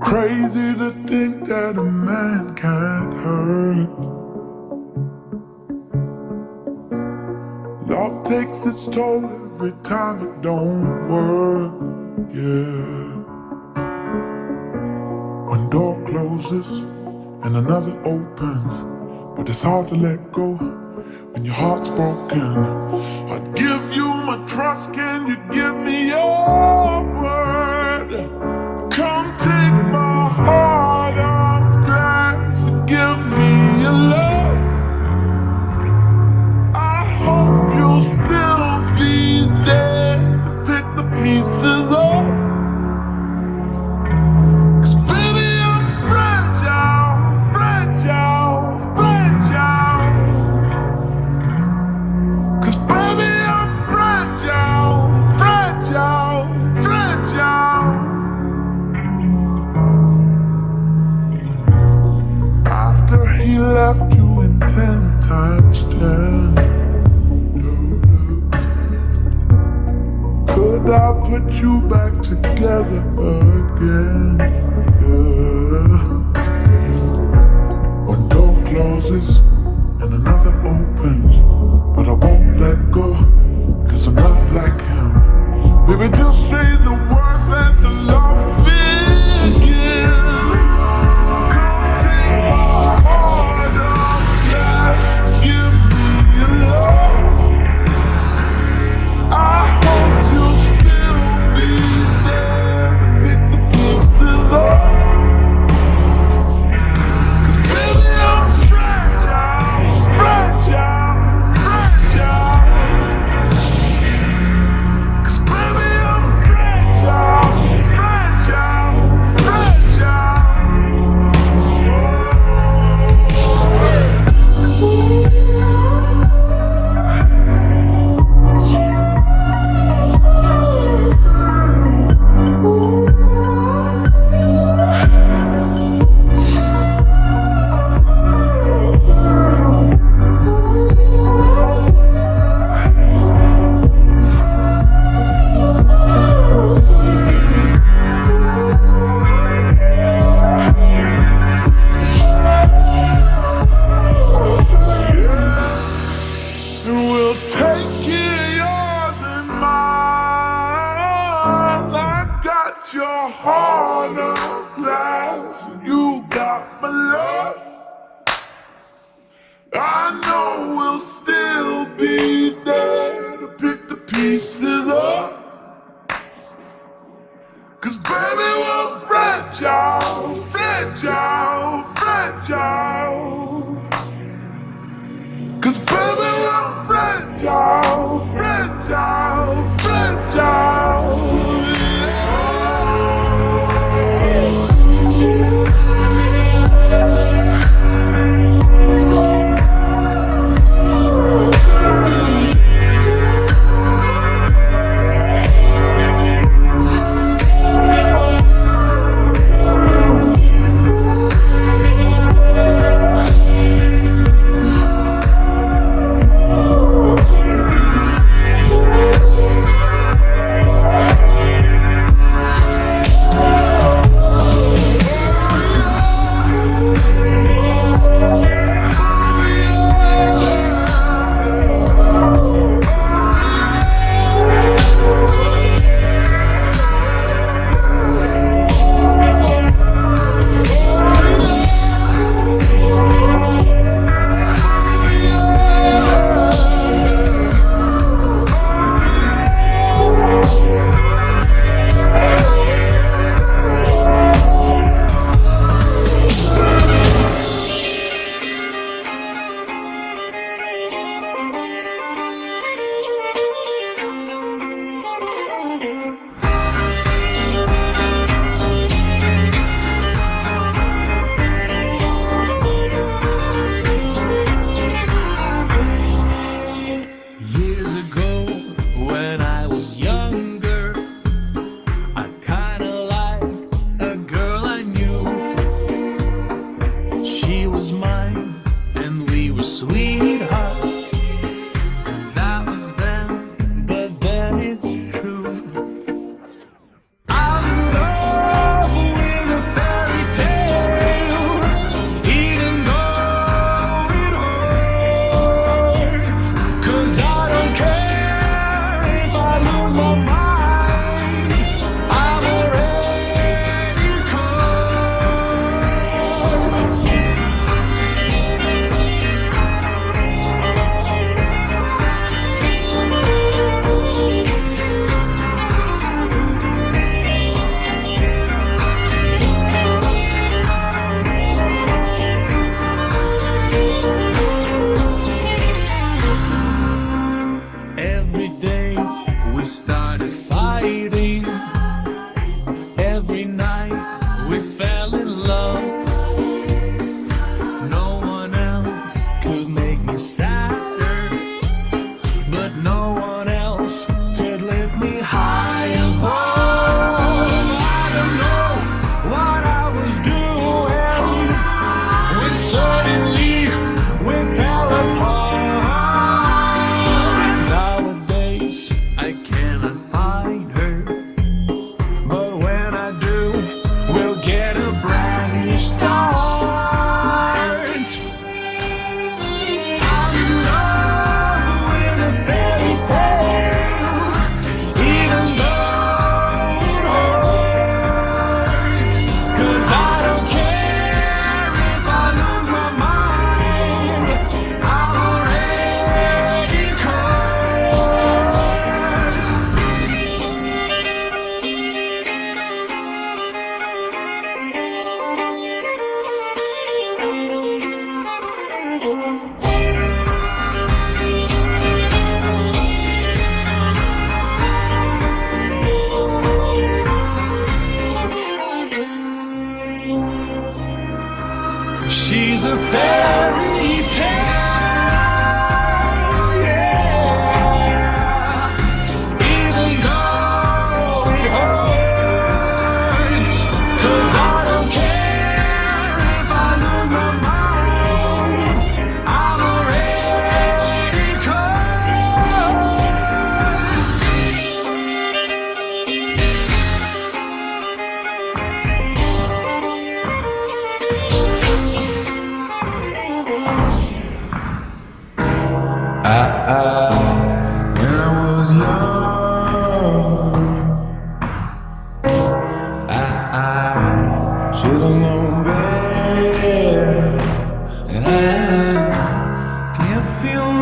Crazy to think that a man can't hurt. Love takes its toll every time it don't work. Yeah. closes and another opens. But it's hard to let go when your heart's broken. I'd give you my trust, can you give me your word? Come take my heart. Should've known better. And I can't feel.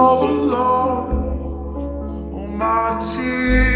of love, oh my tears.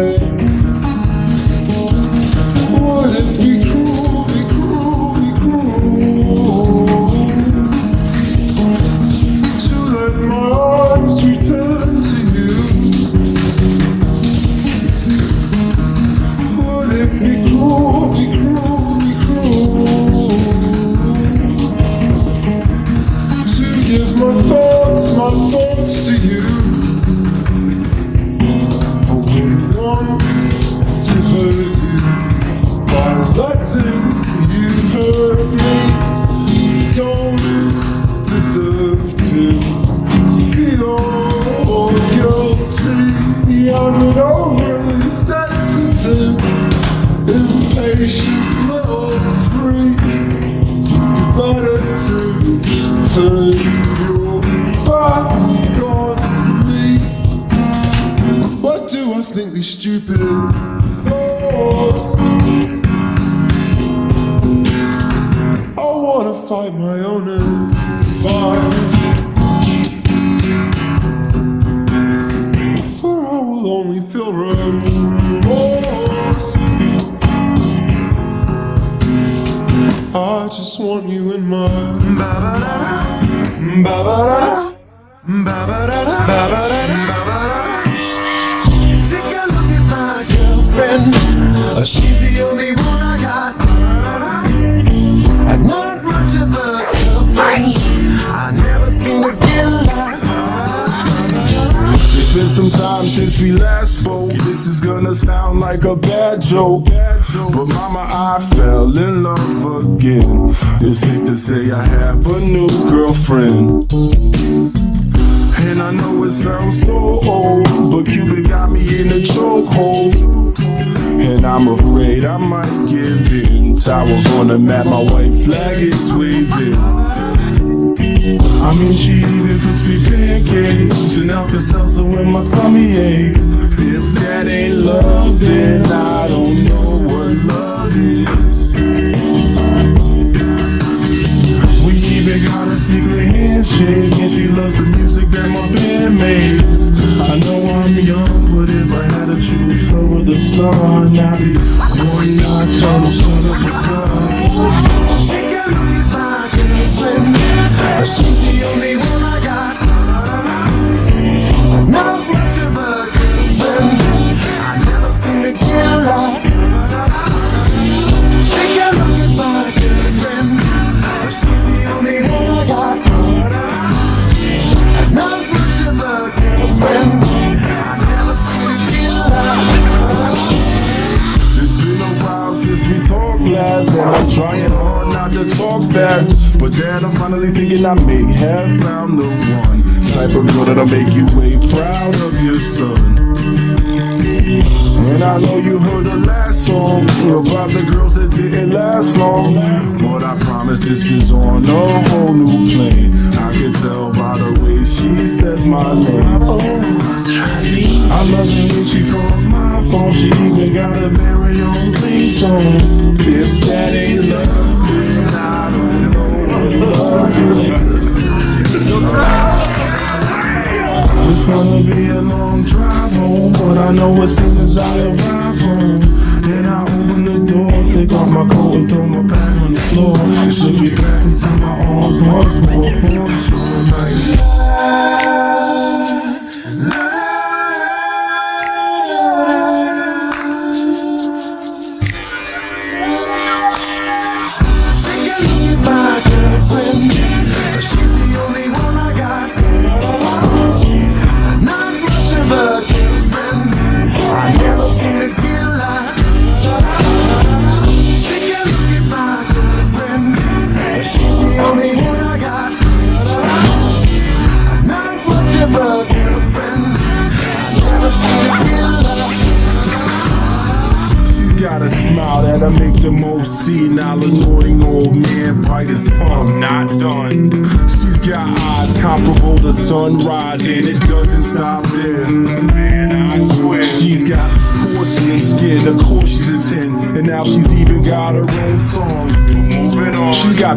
To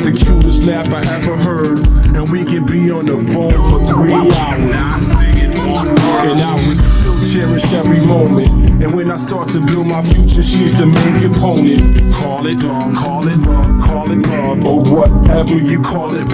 the cutest laugh I ever heard. And we can be on the phone for three hours. And I would still cherish every moment. And when I start to build my future, she's the main component. Call it, call it, call it love, or whatever you call it,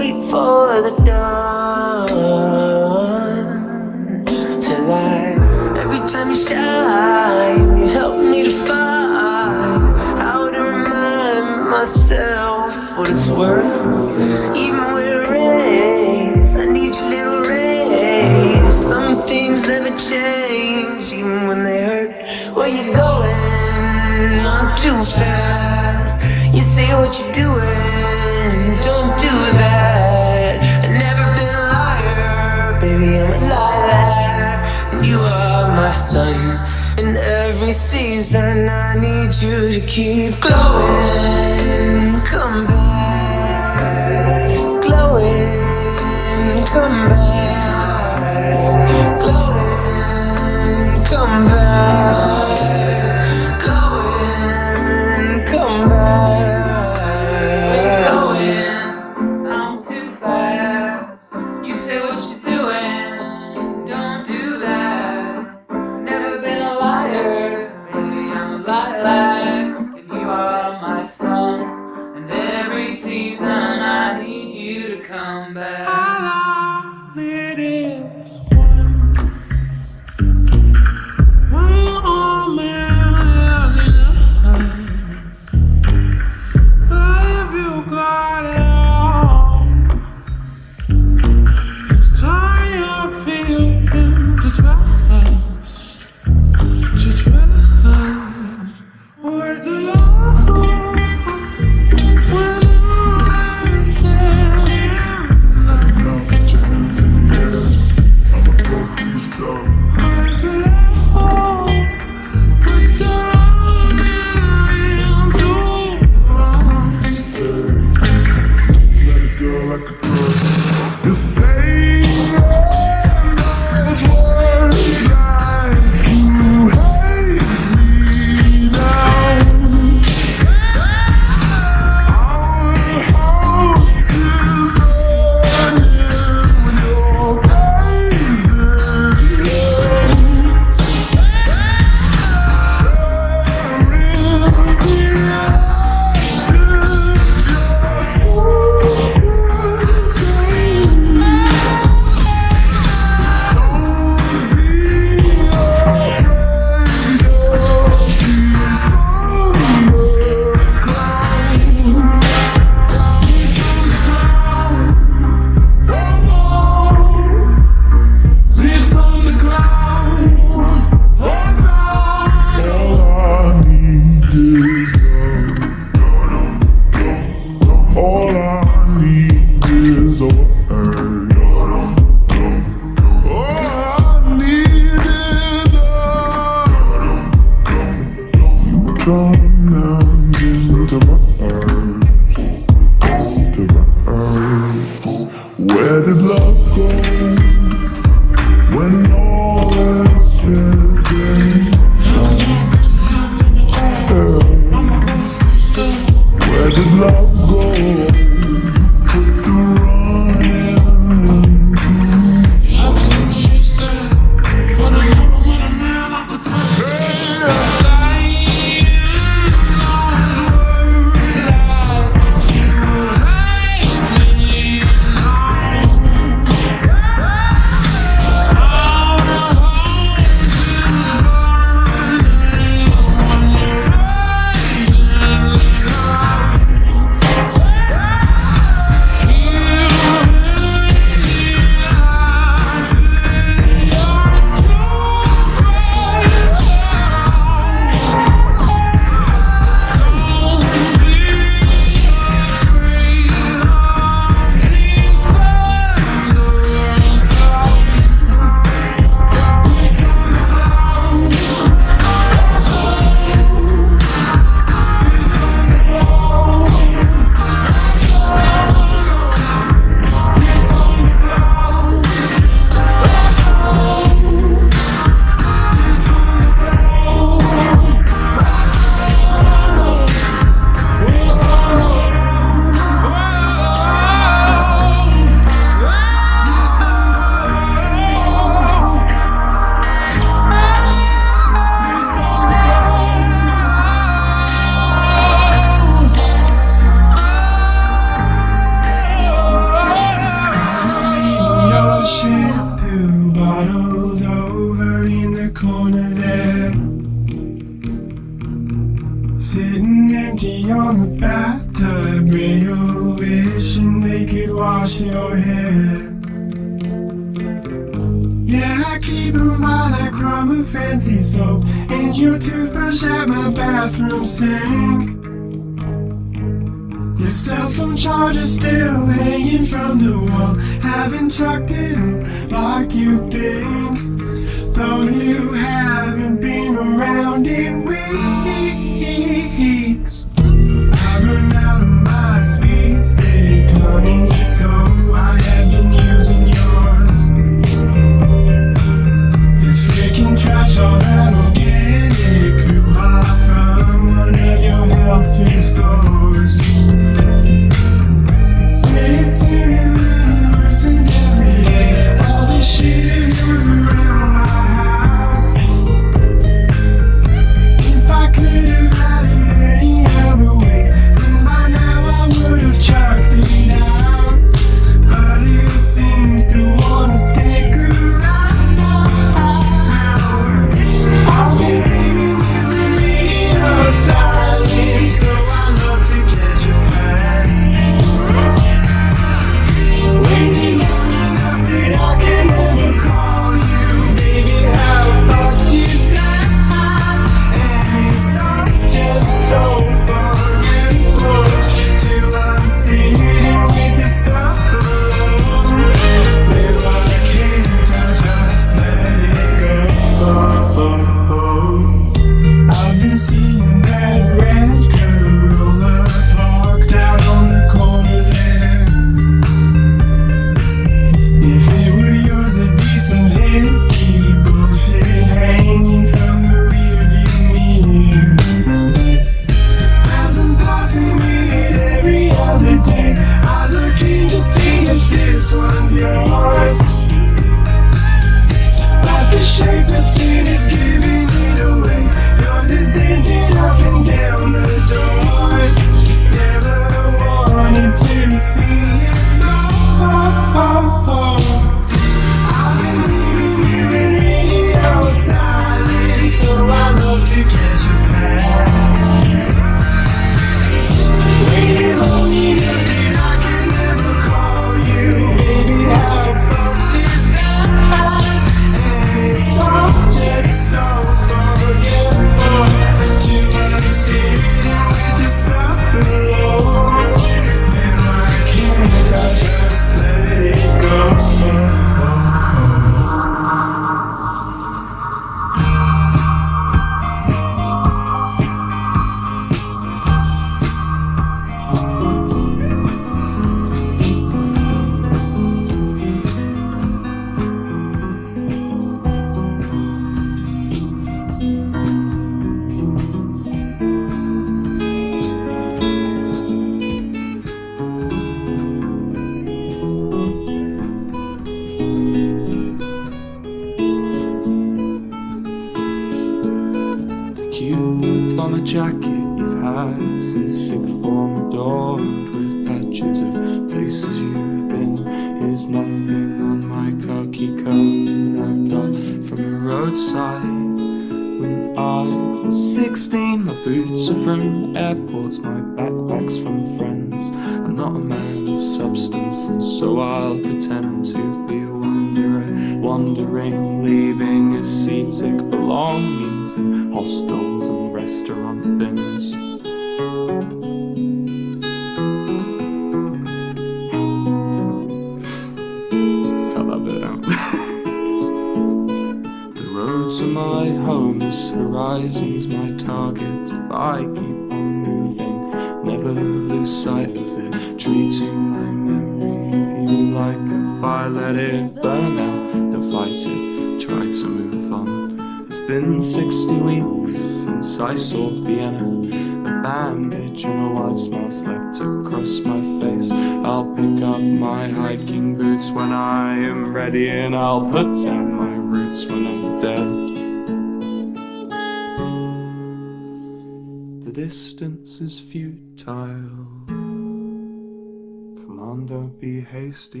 be